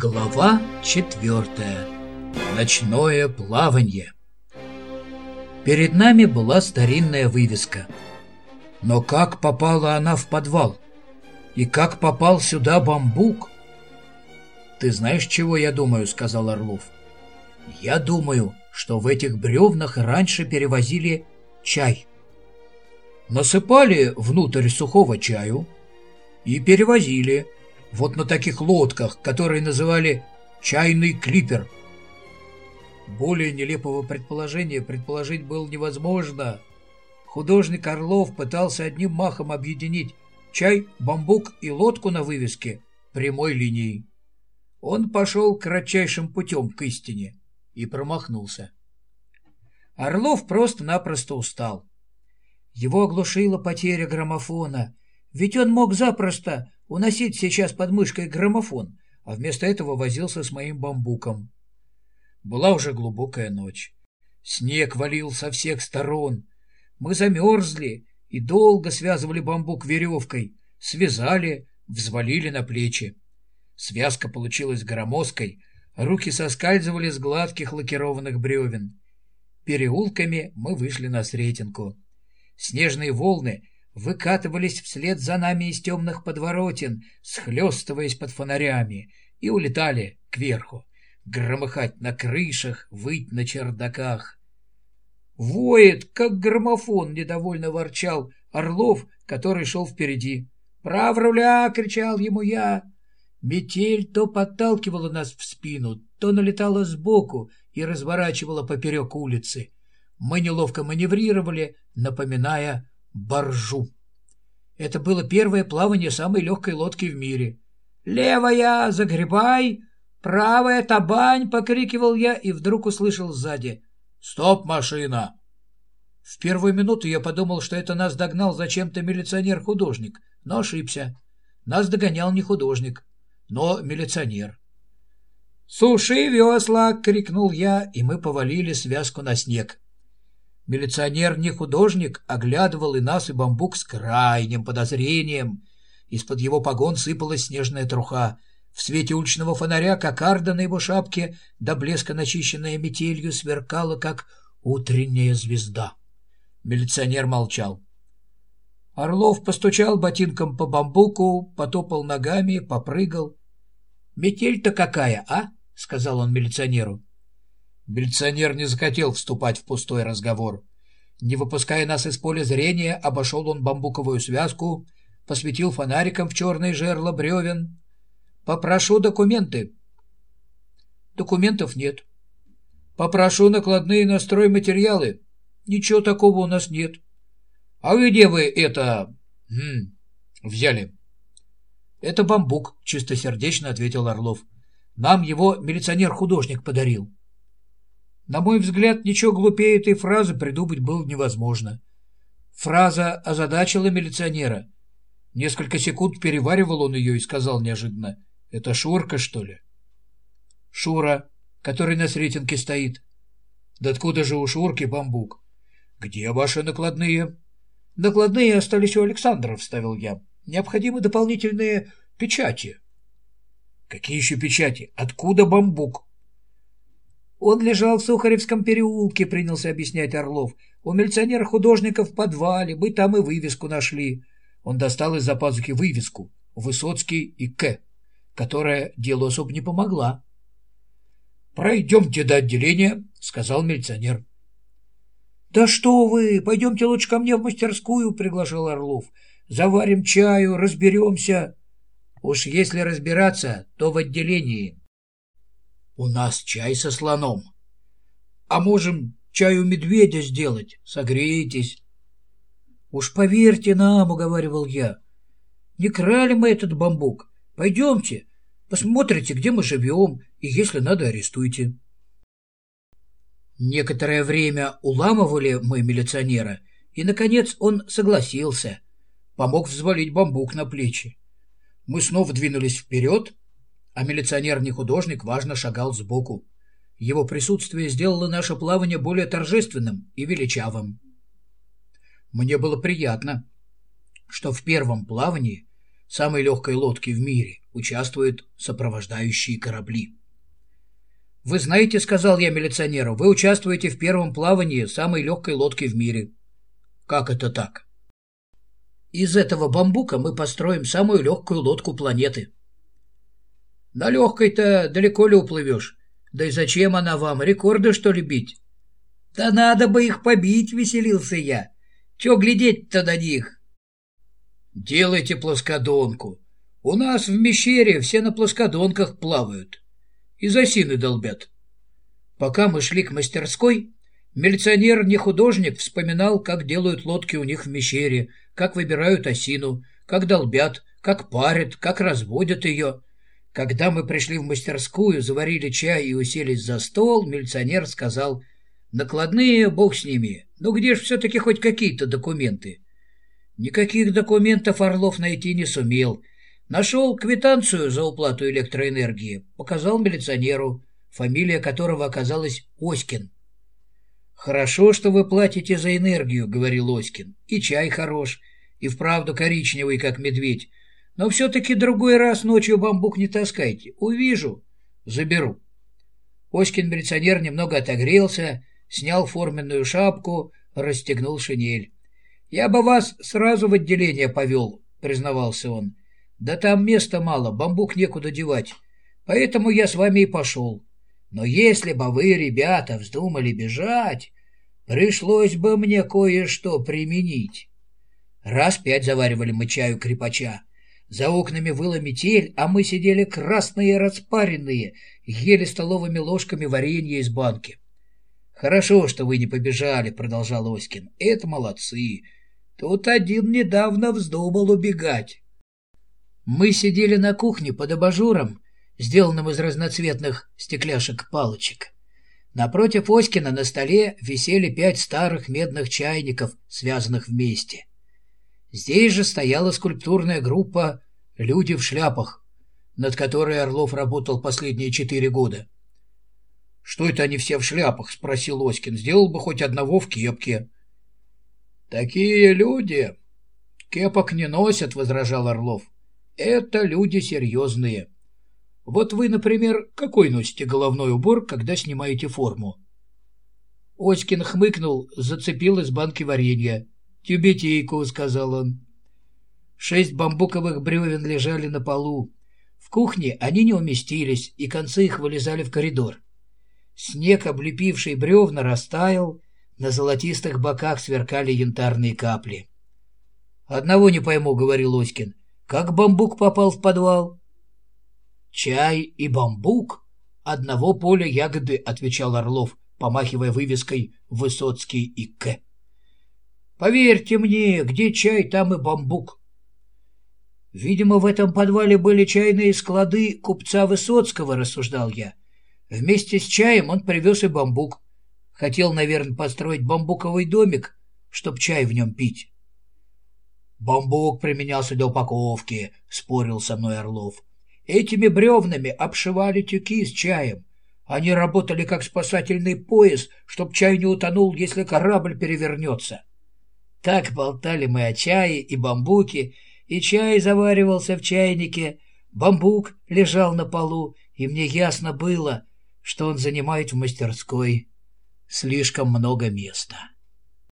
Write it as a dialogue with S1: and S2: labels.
S1: Глава четвертая. Ночное плавание. Перед нами была старинная вывеска. Но как попала она в подвал? И как попал сюда бамбук? «Ты знаешь, чего я думаю?» — сказал Орлов. «Я думаю, что в этих бревнах раньше перевозили чай. Насыпали внутрь сухого чаю и перевозили» вот на таких лодках, которые называли «чайный клипер». Более нелепого предположения предположить было невозможно. Художник Орлов пытался одним махом объединить чай, бамбук и лодку на вывеске прямой линией. Он пошел кратчайшим путем к истине и промахнулся. Орлов просто-напросто устал. Его оглушила потеря граммофона, ведь он мог запросто уносить сейчас под мышкой граммофон, а вместо этого возился с моим бамбуком. Была уже глубокая ночь. Снег валил со всех сторон. Мы замерзли и долго связывали бамбук веревкой, связали, взвалили на плечи. Связка получилась громоздкой, руки соскальзывали с гладких лакированных бревен. Переулками мы вышли на Сретенку. Снежные волны выкатывались вслед за нами из темных подворотен, схлестываясь под фонарями, и улетали кверху, громыхать на крышах, выть на чердаках. «Воет, как граммофон!» — недовольно ворчал Орлов, который шел впереди. «Прав руля!» — кричал ему я. Метель то подталкивала нас в спину, то налетала сбоку и разворачивала поперек улицы. Мы неловко маневрировали, напоминая баржу. Это было первое плавание самой легкой лодки в мире. «Левая, загребай! Правая, табань!» — покрикивал я и вдруг услышал сзади. «Стоп, машина!» В первую минуту я подумал, что это нас догнал зачем-то милиционер-художник, но ошибся. Нас догонял не художник, но милиционер. «Суши весла!» — крикнул я, и мы повалили связку на снег. Милиционер не художник, оглядывал и нас, и бамбук с крайним подозрением. Из-под его погон сыпалась снежная труха. В свете уличного фонаря кокарда на его шапке, до блеска начищенная метелью, сверкала, как утренняя звезда. Милиционер молчал. Орлов постучал ботинком по бамбуку, потопал ногами, попрыгал. «Метель-то какая, а?» — сказал он милиционеру. Милиционер не захотел вступать в пустой разговор. Не выпуская нас из поля зрения, обошел он бамбуковую связку, посветил фонариком в черные жерла бревен. «Попрошу документы». «Документов нет». «Попрошу накладные на стройматериалы». «Ничего такого у нас нет». «А где вы это... Хм, взяли?» «Это бамбук», — чистосердечно ответил Орлов. «Нам его милиционер-художник подарил». На мой взгляд, ничего глупее этой фразы придумать было невозможно. Фраза озадачила милиционера. Несколько секунд переваривал он ее и сказал неожиданно. «Это Шурка, что ли?» «Шура, который на Сретенке стоит». «Да откуда же у Шурки бамбук?» «Где ваши накладные?» «Накладные остались у Александра», — вставил я. «Необходимы дополнительные печати». «Какие еще печати? Откуда бамбук?» Он лежал в Сухаревском переулке, принялся объяснять Орлов. У милиционера-художника в подвале, мы там и вывеску нашли. Он достал из-за пазухи вывеску «Высоцкий и К», которая делу особо не помогла. «Пройдемте до отделения», — сказал милиционер. «Да что вы, пойдемте лучше ко мне в мастерскую», — приглашал Орлов. «Заварим чаю, разберемся». «Уж если разбираться, то в отделении». У нас чай со слоном. А можем чаю медведя сделать, согреетесь. Уж поверьте нам, уговаривал я. Не крали мы этот бамбук. Пойдемте, посмотрите, где мы живем, и если надо, арестуйте. Некоторое время уламывали мы милиционера, и, наконец, он согласился. Помог взвалить бамбук на плечи. Мы снова двинулись вперед, а милиционер не художник важно шагал сбоку. Его присутствие сделало наше плавание более торжественным и величавым. Мне было приятно, что в первом плавании самой легкой лодки в мире, участвуют сопровождающие корабли. «Вы знаете, — сказал я милиционеру, — вы участвуете в первом плавании самой легкой лодки в мире». «Как это так?» «Из этого бамбука мы построим самую легкую лодку планеты». «На легкой-то далеко ли уплывешь? Да и зачем она вам? Рекорды, что ли, бить?» «Да надо бы их побить», — веселился я. «Че глядеть-то на них?» «Делайте плоскодонку. У нас в Мещере все на плоскодонках плавают. Из осины долбят». Пока мы шли к мастерской, милиционер, не художник, вспоминал, как делают лодки у них в Мещере, как выбирают осину, как долбят, как парят, как разводят ее. Когда мы пришли в мастерскую, заварили чай и уселись за стол, милиционер сказал, «Накладные, бог с ними, но где ж все-таки хоть какие-то документы?» Никаких документов Орлов найти не сумел. Нашел квитанцию за уплату электроэнергии, показал милиционеру, фамилия которого оказалась Оськин. «Хорошо, что вы платите за энергию», — говорил Оськин. «И чай хорош, и вправду коричневый, как медведь. Но все-таки другой раз ночью бамбук не таскайте. Увижу, заберу». Оськин милиционер немного отогрелся, снял форменную шапку, расстегнул шинель. «Я бы вас сразу в отделение повел», — признавался он. «Да там места мало, бамбук некуда девать. Поэтому я с вами и пошел. Но если бы вы, ребята, вздумали бежать, пришлось бы мне кое-что применить». Раз пять заваривали мы чаю крепача. За окнами выла метель, а мы сидели красные и распаренные, ели столовыми ложками варенье из банки. «Хорошо, что вы не побежали», — продолжал Оськин. «Это молодцы. Тут один недавно вздумал убегать. Мы сидели на кухне под абажуром, сделанным из разноцветных стекляшек-палочек. Напротив Оськина на столе висели пять старых медных чайников, связанных вместе. Здесь же стояла скульптурная группа «Люди в шляпах», над которой Орлов работал последние четыре года. «Что это они все в шляпах?» — спросил Оськин. «Сделал бы хоть одного в кепке». «Такие люди кепок не носят», — возражал Орлов. «Это люди серьезные. Вот вы, например, какой носите головной убор, когда снимаете форму?» Оськин хмыкнул, зацепил из банки варенья. «Тюбетейку», — сказал он. Шесть бамбуковых бревен лежали на полу. В кухне они не уместились, и концы их вылезали в коридор. Снег, облепивший бревна, растаял, на золотистых боках сверкали янтарные капли. «Одного не пойму», — говорил Оськин. «Как бамбук попал в подвал?» «Чай и бамбук? Одного поля ягоды», — отвечал Орлов, помахивая вывеской «Высоцкий и К». «Поверьте мне, где чай, там и бамбук». «Видимо, в этом подвале были чайные склады купца Высоцкого», — рассуждал я. «Вместе с чаем он привез и бамбук. Хотел, наверное, построить бамбуковый домик, чтоб чай в нем пить. «Бамбук применялся для упаковки», — спорил со мной Орлов. «Этими бревнами обшивали тюки с чаем. Они работали как спасательный пояс, чтоб чай не утонул, если корабль перевернется». Так болтали мы о чае и бамбуке, и чай заваривался в чайнике, бамбук лежал на полу, и мне ясно было, что он занимает в мастерской слишком много места.